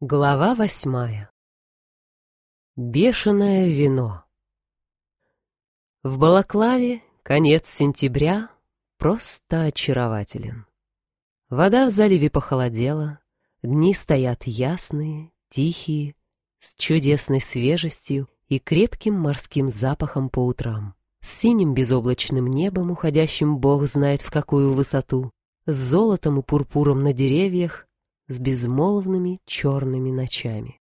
Глава восьмая. Бешеное вино. В Балаклаве конец сентября просто очарователен. Вода в заливе похолодела, дни стоят ясные, тихие, с чудесной свежестью и крепким морским запахом по утрам, с синим безоблачным небом, уходящим бог знает в какую высоту, с золотом и пурпуром на деревьях, с безмолвными черными ночами.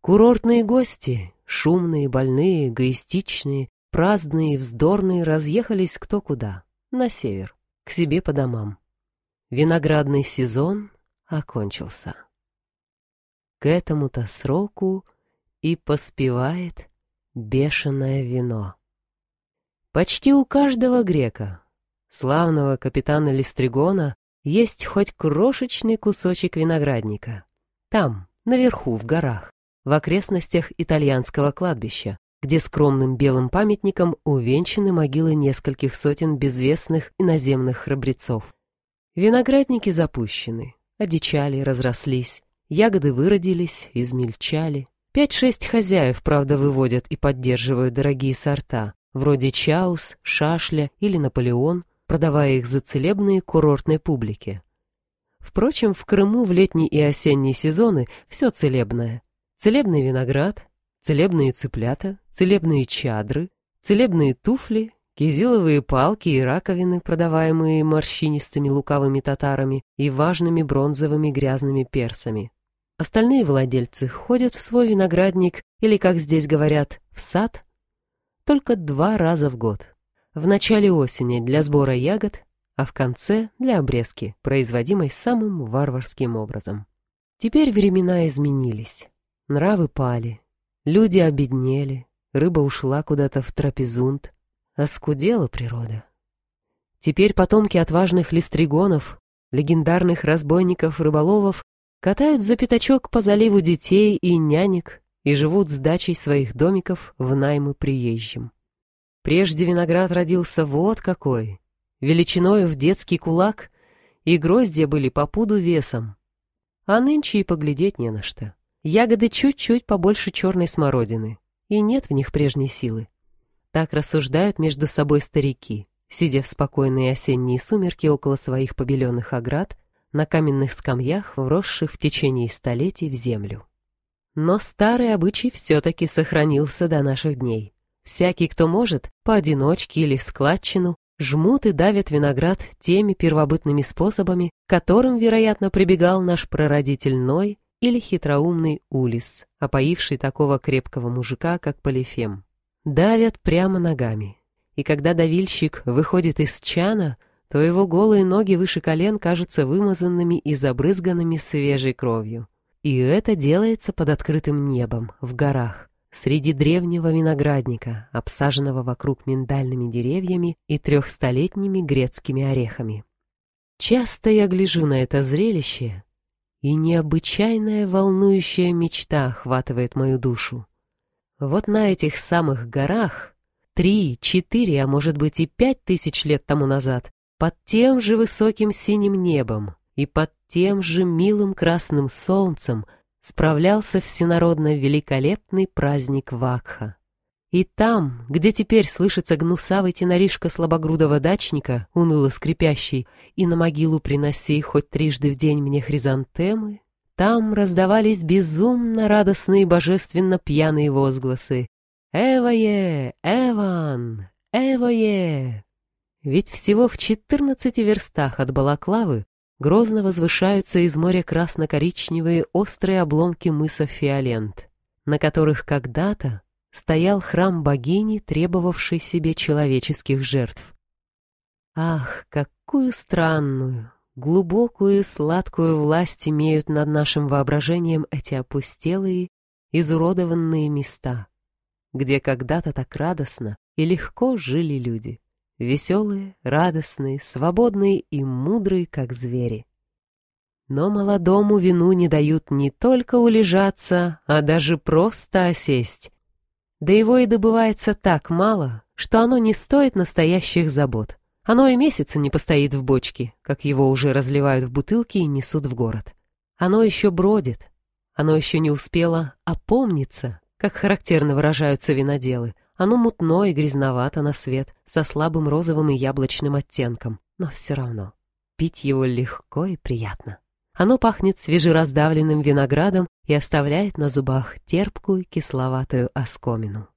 Курортные гости, шумные, больные, эгоистичные, праздные и вздорные, разъехались кто куда, на север, к себе по домам. Виноградный сезон окончился. К этому-то сроку и поспевает бешеное вино. Почти у каждого грека, славного капитана Листригона, есть хоть крошечный кусочек виноградника. Там, наверху, в горах, в окрестностях итальянского кладбища, где скромным белым памятником увенчаны могилы нескольких сотен безвестных иноземных храбрецов. Виноградники запущены, одичали, разрослись, ягоды выродились, измельчали. Пять-шесть хозяев, правда, выводят и поддерживают дорогие сорта, вроде Чаус, Шашля или Наполеон, продавая их за целебные курортной публике. Впрочем, в Крыму в летний и осенний сезоны все целебное. Целебный виноград, целебные цыплята, целебные чадры, целебные туфли, кизиловые палки и раковины, продаваемые морщинистыми лукавыми татарами и важными бронзовыми грязными персами. Остальные владельцы ходят в свой виноградник или, как здесь говорят, в сад только два раза в год в начале осени для сбора ягод, а в конце для обрезки, производимой самым варварским образом. Теперь времена изменились, нравы пали, люди обеднели, рыба ушла куда-то в трапезунт, оскудела природа. Теперь потомки отважных листригонов, легендарных разбойников-рыболовов катают за пятачок по заливу детей и нянек и живут с дачей своих домиков в наймы приезжим. Прежде виноград родился вот какой, величиною в детский кулак, и гроздья были по пуду весом. А нынче и поглядеть не на что. Ягоды чуть-чуть побольше черной смородины, и нет в них прежней силы. Так рассуждают между собой старики, сидя в спокойные осенние сумерки около своих побеленных оград, на каменных скамьях, вросших в течение столетий в землю. Но старый обычай все-таки сохранился до наших дней. Всякий, кто может, поодиночке или в складчину, жмут и давят виноград теми первобытными способами, которым, вероятно, прибегал наш прародитель Ной или хитроумный Улис, опоивший такого крепкого мужика, как Полифем. Давят прямо ногами. И когда давильщик выходит из чана, то его голые ноги выше колен кажутся вымазанными и забрызганными свежей кровью. И это делается под открытым небом, в горах среди древнего виноградника, обсаженного вокруг миндальными деревьями и трехстолетними грецкими орехами. Часто я гляжу на это зрелище, и необычайная волнующая мечта охватывает мою душу. Вот на этих самых горах, три, четыре, а может быть и пять тысяч лет тому назад, под тем же высоким синим небом и под тем же милым красным солнцем — справлялся всенародно великолепный праздник Вакха. И там, где теперь слышится гнусавый теноришка слабогрудого дачника, уныло скрипящий, и на могилу приноси хоть трижды в день мне хризантемы, там раздавались безумно радостные божественно пьяные возгласы «Эвае! Эван! Эвае!» Ведь всего в четырнадцати верстах от Балаклавы грозно возвышаются из моря красно-коричневые острые обломки мыса Фиолент, на которых когда-то стоял храм богини, требовавший себе человеческих жертв. Ах, какую странную, глубокую и сладкую власть имеют над нашим воображением эти опустелые, изуродованные места, где когда-то так радостно и легко жили люди веселые, радостные, свободные и мудрые, как звери. Но молодому вину не дают не только улежаться, а даже просто осесть. Да его и добывается так мало, что оно не стоит настоящих забот. Оно и месяца не постоит в бочке, как его уже разливают в бутылки и несут в город. Оно еще бродит, Оно еще не успело опомниться, как характерно выражаются виноделы. Оно мутно и грязновато на свет, со слабым розовым и яблочным оттенком, но все равно пить его легко и приятно. Оно пахнет свежераздавленным виноградом и оставляет на зубах терпкую кисловатую оскомину.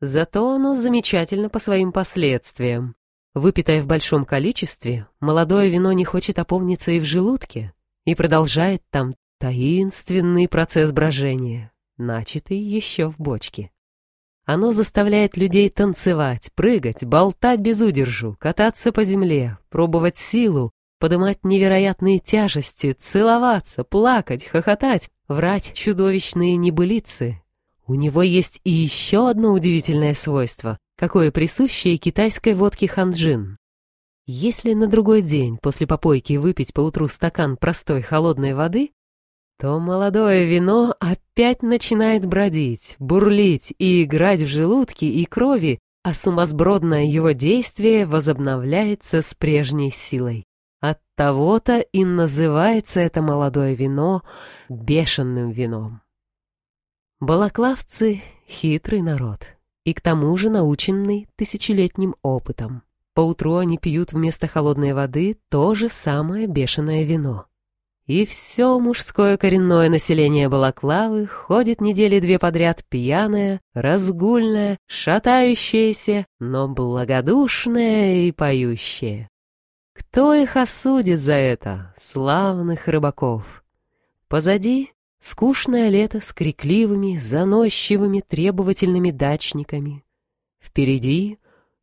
Зато оно замечательно по своим последствиям. Выпитое в большом количестве, молодое вино не хочет опомниться и в желудке, и продолжает там таинственный процесс брожения, начатый еще в бочке. Оно заставляет людей танцевать, прыгать, болтать без удержу, кататься по земле, пробовать силу, подымать невероятные тяжести, целоваться, плакать, хохотать, врать чудовищные небылицы. У него есть и еще одно удивительное свойство, какое присущее китайской водке ханджин. Если на другой день после попойки выпить поутру стакан простой холодной воды, то молодое вино опять начинает бродить, бурлить и играть в желудке и крови, а сумасбродное его действие возобновляется с прежней силой. От того-то и называется это молодое вино бешеным вином. Балаклавцы — хитрый народ, и к тому же наученный тысячелетним опытом. Поутру они пьют вместо холодной воды то же самое бешеное вино. И все мужское коренное население Балаклавы ходит недели две подряд пьяное, разгульное, шатающееся, но благодушное и поющее. Кто их осудит за это, славных рыбаков? Позади скучное лето с крикливыми, заносчивыми, требовательными дачниками. Впереди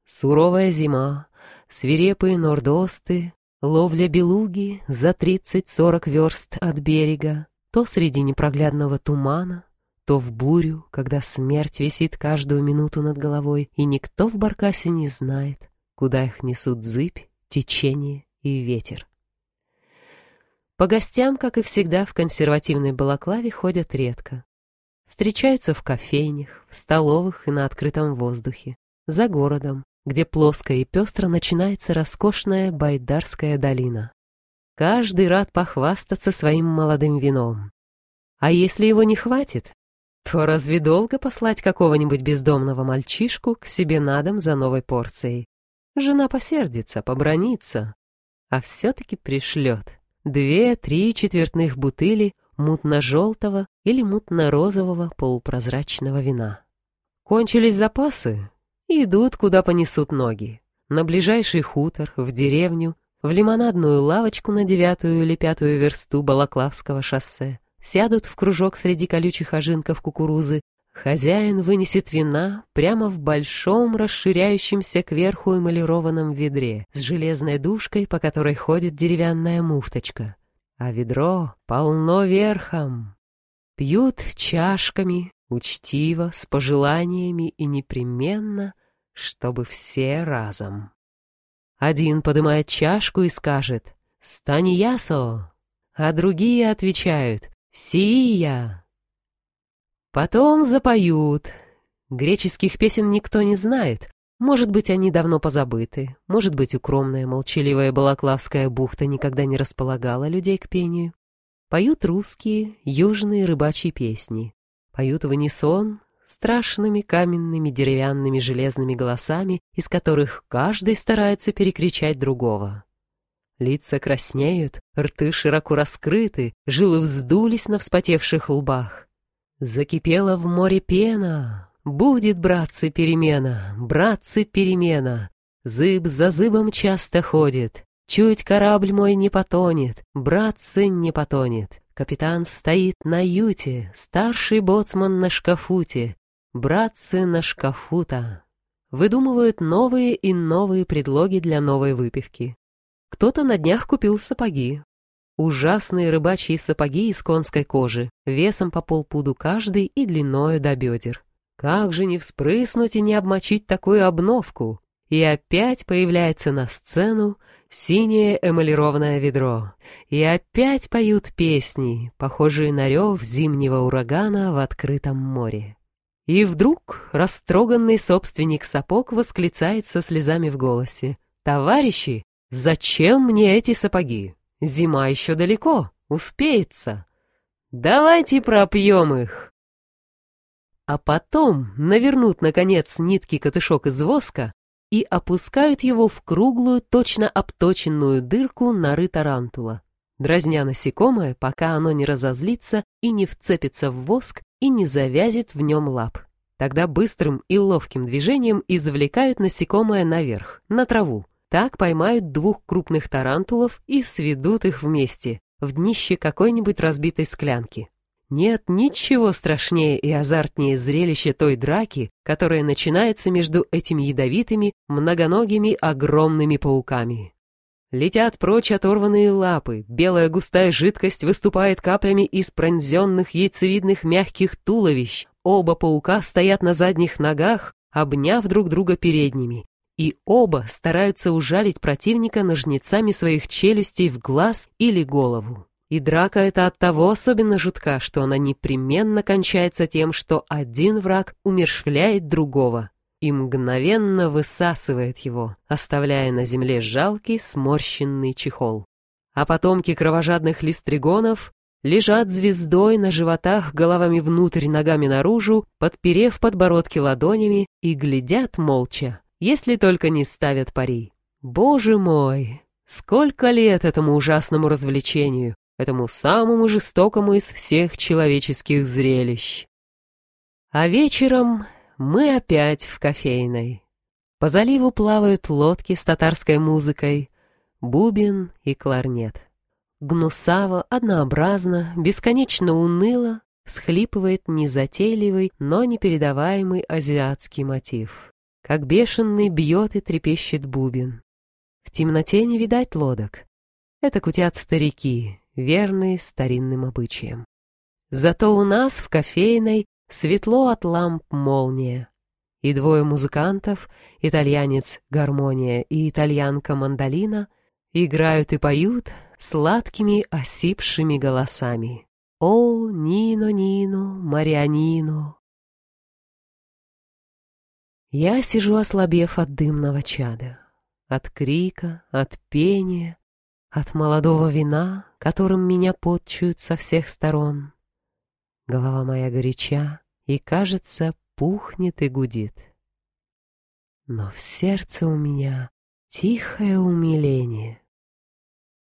суровая зима, свирепые нордосты, ловля белуги за 30-40 верст от берега, то среди непроглядного тумана, то в бурю, когда смерть висит каждую минуту над головой, и никто в баркасе не знает, куда их несут зыбь течение и ветер. По гостям, как и всегда, в консервативной балаклаве ходят редко. Встречаются в кофейнях, в столовых и на открытом воздухе, за городом, где плоско и пестро начинается роскошная Байдарская долина. Каждый рад похвастаться своим молодым вином. А если его не хватит, то разве долго послать какого-нибудь бездомного мальчишку к себе на дом за новой порцией? Жена посердится, побронится, а все-таки пришлет две-три четвертных бутыли мутно-желтого или мутно-розового полупрозрачного вина. Кончились запасы, идут, куда понесут ноги. На ближайший хутор, в деревню, в лимонадную лавочку на девятую или пятую версту Балаклавского шоссе, сядут в кружок среди колючих ожинков кукурузы Хозяин вынесет вина прямо в большом расширяющемся кверху эмалированном ведре с железной дужкой, по которой ходит деревянная муфточка. А ведро полно верхом. Пьют чашками, учтиво, с пожеланиями и непременно, чтобы все разом. Один поднимает чашку и скажет «Станиясо», а другие отвечают «Сия». Потом запоют. Греческих песен никто не знает. Может быть, они давно позабыты. Может быть, укромная, молчаливая Балаклавская бухта никогда не располагала людей к пению. Поют русские, южные рыбачьи песни. Поют в унисон страшными каменными деревянными железными голосами, из которых каждый старается перекричать другого. Лица краснеют, рты широко раскрыты, жилы вздулись на вспотевших лбах. Закипела в море пена, будет, братцы, перемена, братцы, перемена. Зыб за зыбом часто ходит, чуть корабль мой не потонет, братцы, не потонет. Капитан стоит на юте, старший боцман на шкафуте, братцы на шкафута. Выдумывают новые и новые предлоги для новой выпивки. Кто-то на днях купил сапоги, Ужасные рыбачьи сапоги из конской кожи, весом по полпуду каждый и длиною до бедер. Как же не вспрыснуть и не обмочить такую обновку? И опять появляется на сцену синее эмалированное ведро. И опять поют песни, похожие на рев зимнего урагана в открытом море. И вдруг растроганный собственник сапог восклицает со слезами в голосе. «Товарищи, зачем мне эти сапоги? Зима еще далеко, успеется. Давайте пропьем их. А потом навернут, наконец, нитки катышок из воска и опускают его в круглую, точно обточенную дырку норы тарантула, дразня насекомое, пока оно не разозлится и не вцепится в воск и не завязит в нем лап. Тогда быстрым и ловким движением извлекают насекомое наверх, на траву. Так поймают двух крупных тарантулов и сведут их вместе, в днище какой-нибудь разбитой склянки. Нет ничего страшнее и азартнее зрелища той драки, которая начинается между этими ядовитыми, многоногими, огромными пауками. Летят прочь оторванные лапы, белая густая жидкость выступает каплями из пронзенных яйцевидных мягких туловищ. Оба паука стоят на задних ногах, обняв друг друга передними, и оба стараются ужалить противника ножницами своих челюстей в глаз или голову. И драка эта от того особенно жутка, что она непременно кончается тем, что один враг умершвляет другого и мгновенно высасывает его, оставляя на земле жалкий сморщенный чехол. А потомки кровожадных листригонов лежат звездой на животах головами внутрь, ногами наружу, подперев подбородки ладонями и глядят молча, если только не ставят пари. Боже мой, сколько лет этому ужасному развлечению, этому самому жестокому из всех человеческих зрелищ. А вечером мы опять в кофейной. По заливу плавают лодки с татарской музыкой, бубен и кларнет. Гнусаво, однообразно, бесконечно уныло всхлипывает незатейливый, но непередаваемый азиатский мотив. Как бешеный бьет и трепещет бубен. В темноте не видать лодок. Это кутят старики, верные старинным обычаям. Зато у нас в кофейной светло от ламп молния. И двое музыкантов, итальянец гармония и итальянка мандолина, играют и поют сладкими осипшими голосами. О, Нино, Нино, Марианино. Я сижу, ослабев от дымного чада, от крика, от пения, от молодого вина, которым меня подчуют со всех сторон. Голова моя горяча и, кажется, пухнет и гудит. Но в сердце у меня тихое умиление.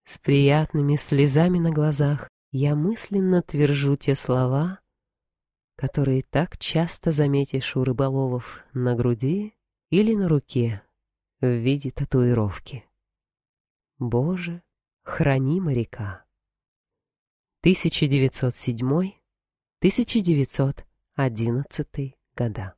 С приятными слезами на глазах я мысленно твержу те слова, которые так часто заметишь у рыболовов на груди или на руке в виде татуировки. Боже, храни моряка. 1907-1911 года.